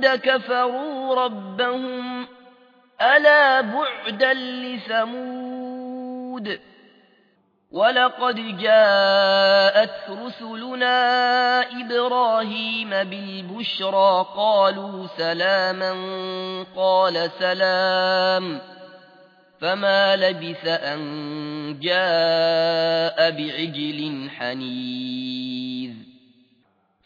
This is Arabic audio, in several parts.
ثمود كفروا ربهم ألا بعدا لثمود ولقد جاءت رسلنا إبراهيم بالبشرى قالوا سلاما قال سلام فما لبث أن جاء بعجل حنيذ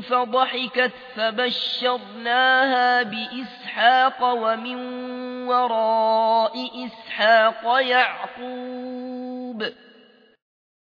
فضحكت فبشرناها بإسحاق ومن وراء إسحاق يعقوب